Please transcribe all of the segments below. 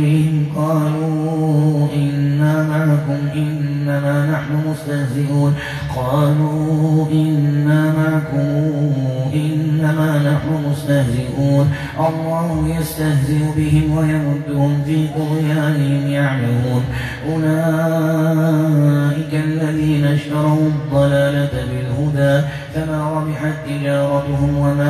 شياطينهم قالوا إنا معكم إنما نحن مستهزئون قالوا إنا معكم إنما نحن مستهزئون الله يستهزئ بهم ويمدهم في طغيانهم يعمهون أولئك الذين اشتروا الضلالة بالهدى فما ربحت تجارتهم وما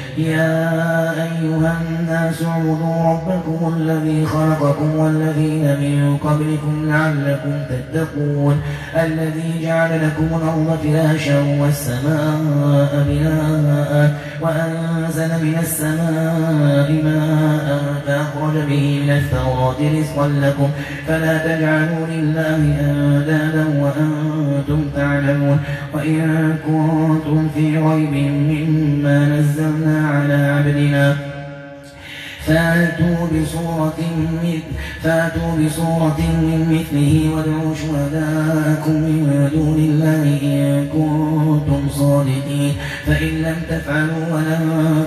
يا أيها الناس اعبدوا ربكم الذي خلقكم والذين من قبلكم لعلكم تتقون. الذي جعل لكم الأرض فراشا والسماء بناء وأنزل من السماء ماء فأخرج به من الثمرات رزقا لكم. فلا تجعلوا لله أندادا وأنتم تعلمون. وإن كنتم في ريب مما نزلنا على عبدنا. فاتوا بصورة من فاتوا بصورة من مثله وادعوا شهداءكم من دون الله إن كنتم صادقين. فإن لم تفعلوا ولن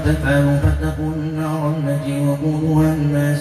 تفعلوا فاتقوا النار التي وقودها الناس.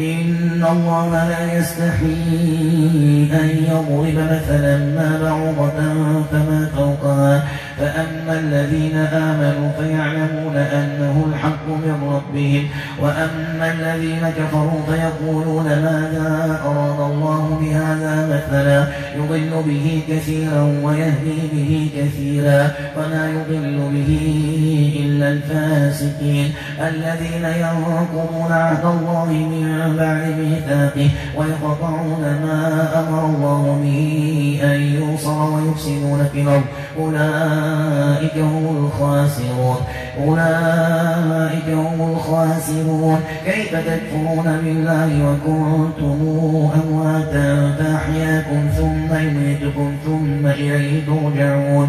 إن الله لا يستحيي أن يضرب مثلا ما بعوضة فما فوقها. فأما الذين آمنوا فيعلمون أنه الحق من ربهم وأما الذين كفروا فيقولون ماذا أراد الله بهذا مثلا؟ يضل به كثيرا ويهدي به كثيرا وما يضل به إلا الفاسقين. الذين ينقضون عهد الله من بعد ميثاقه ويقطعون ما أمر الله به أن يوصل ويفسدون في الأرض. أولئك هم الخاسرون. أولئك هم الخاسرون. كيف تكفرون بالله وكنتم أمواتا فأحياكم ثم يميتكم ثم إليه ترجعون.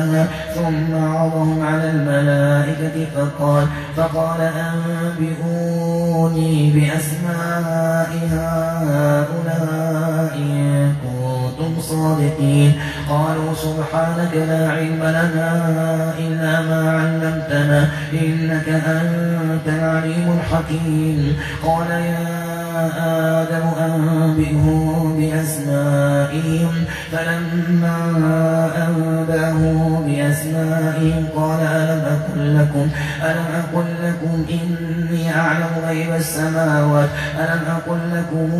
ثم عرضهم على الملائكة فقال فقال أنبئوني بأسماء هؤلاء إن كنتم صادقين. قالوا سبحانك لا علم لنا إلا ما علمتنا إنك أنت العليم الحكيم. قال يا آدم أنبئهم بأسمائهم فلما أنبأهم بأسمائهم قال ألم أقل لكم ألم أقل لكم إني أعلم غيب السماوات؟ ألم أقل لكم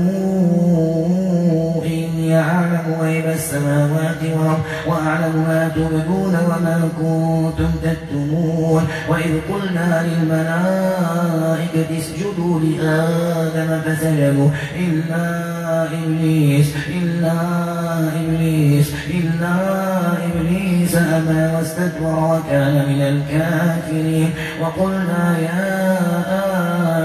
إني أعلم غيب السماوات والأرض؟ وأعلم ما تبدون وما كنتم تكتمون؟ وإذ قلنا للملائكة اسجدوا لآدم فسجدوا. إلا إبليس إلا إبليس إلا إبليس أبى واستكبر وكان من الكافرين. وقلنا يا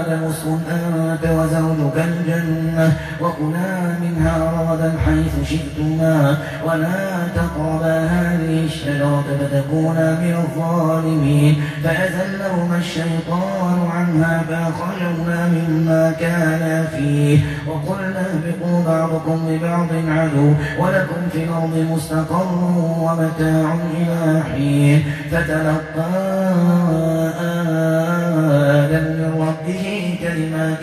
آدم اسكن أنت وزوجك الجنة. وكلا منها رغدا حيث شئتما. ولا تقربا هذه الشجرة فتكونا من الظالمين. فأزلهما الشيطان عنها فأخرجهما مما كانا فيه. وقلنا اهبطوا بعضكم لبعض عدو. ولكم في الأرض مستقر ومتاع إلى حين. فتلقى كلمات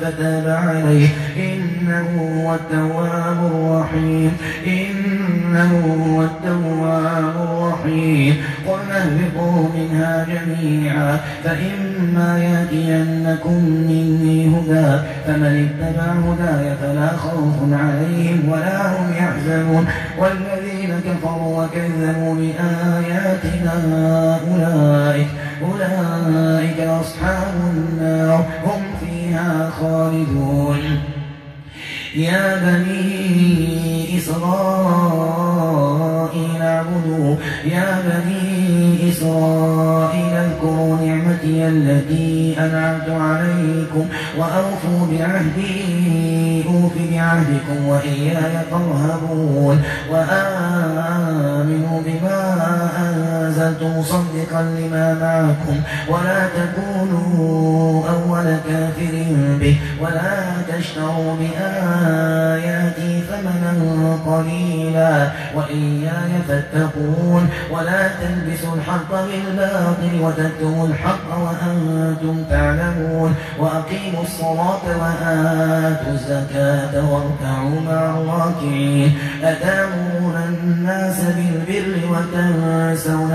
فتاب عليه. إنه هو التواب الرحيم. إنه هو التواب الرحيم. قل اهبطوا منها جميعا. فإما يأتينكم مني هدى. فمن اتبع هداي فلا خوف عليهم ولا هم يحزنون. والذين كفروا وكذبوا بآياتنا أولئك أولئك أصحاب النار. يا بني إسرائيل اعبدوا. يا بني إسرائيل اذكروا نعمتي التي أنعمت عليكم وأوفوا بعهدي أوف بعهدكم وإياي فارهبون. وآمنوا بما أنزلت مصدقا لما معكم ولا تكونوا أول كافر به ولا تشتروا بآياتي ثمنا قليلا وإياي فاتقون ولا تلبسوا الحق بالباطل وتكتموا الحق وأنتم تعلمون وأقيموا الصلاة وآتوا الزكاة واركعوا مع الراكعين أتامرون الناس بالبر وتنسون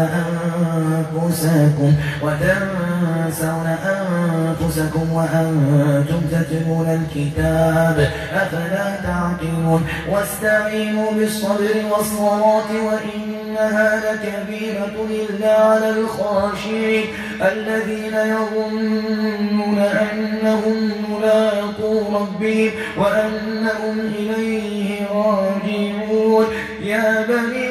أنفسكم وتنسون أنفسكم وأنتم تتلون الكتاب أفلا تعقلون واستعينوا بالصبر والصلاة وإنها لكبيرة إلا على الخاشعين الذين يظنون أنهم ملاقو ربهم وأنهم إليه راجعون. يا بني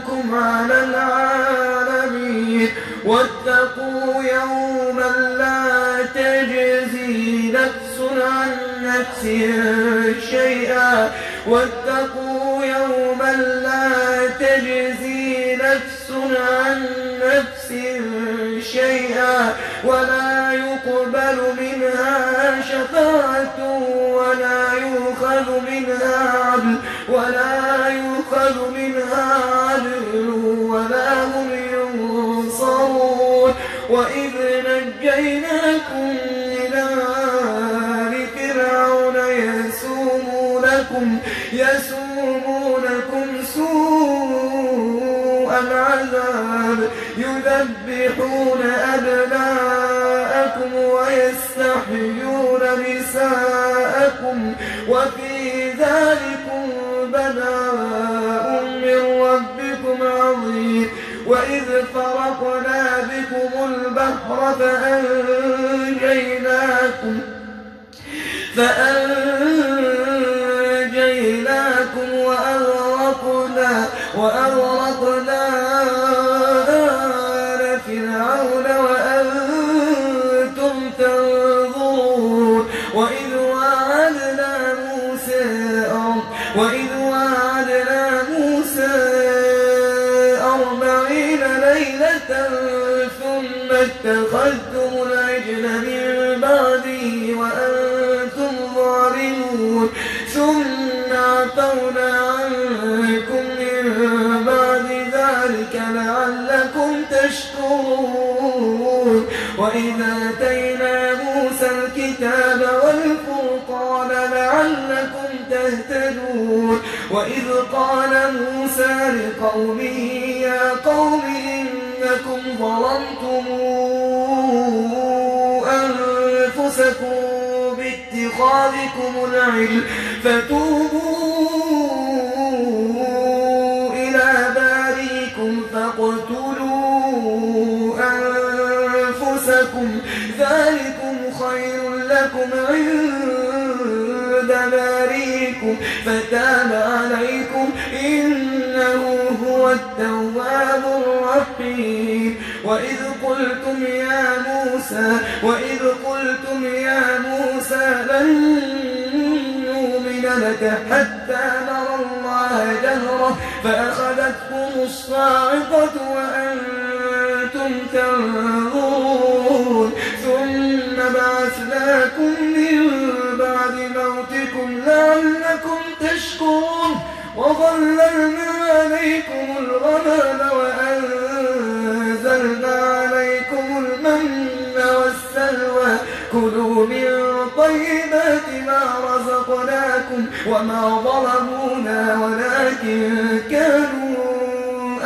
فضلتكم على العالمين. واتقوا يوما لا تجزي نفس عن نفس شيئا. واتقوا يوما لا تجزي نفس عن نفس شيئا. ولا يقبل منها شفاعة ولا يؤخذ منها عدل. ولا يؤخذ منها نساءكم وفي ذلكم بلاء من ربكم عظيم. وإذ فرقنا بكم البحر فأنجيناكم فأنجيناكم وأغرقنا وأغرقنا عنكم من بعد ذلك لعلكم تشكرون. وإذا آتينا موسى الكتاب والفرقان لعلكم تهتدون. وإذ قال موسى لقومه يا قوم إنكم ظلمتم أنفسكم باتخاذكم العلم فتوبوا هو التواب الرحيم. وإذ قلتم يا موسى وإذ قلتم يا موسى لن نؤمن لك حتى نرى الله جهرة فأخذتكم الصاعقة وأنتم تنظرون. ثم بعثناكم من بعد موتكم لعلكم تشكرون. وظللنا وما ظلمونا ولكن كانوا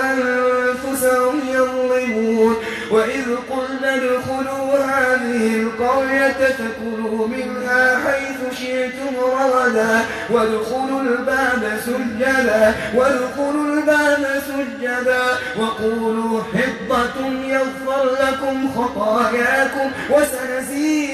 أنفسهم يظلمون. وإذ قلنا ادخلوا هذه القرية فكلوا منها حيث شئتم رغدا. وادخلوا الباب سجدا. وادخلوا الباب سجدا. وقولوا حطة يغفر لكم خطاياكم وسنزيد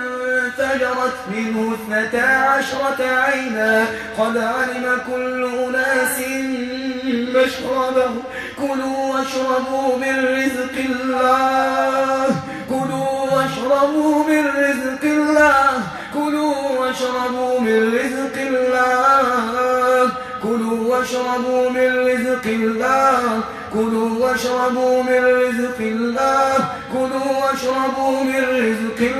فانفجرت منه اثنتا عشرة عينا. قد علم كل أناس مشربه. كلوا واشربوا من رزق الله. كلوا واشربوا من رزق الله. كلوا واشربوا من رزق الله. كلوا واشربوا من رزق الله. كلوا واشربوا من رزق الله. كلوا واشربوا من رزق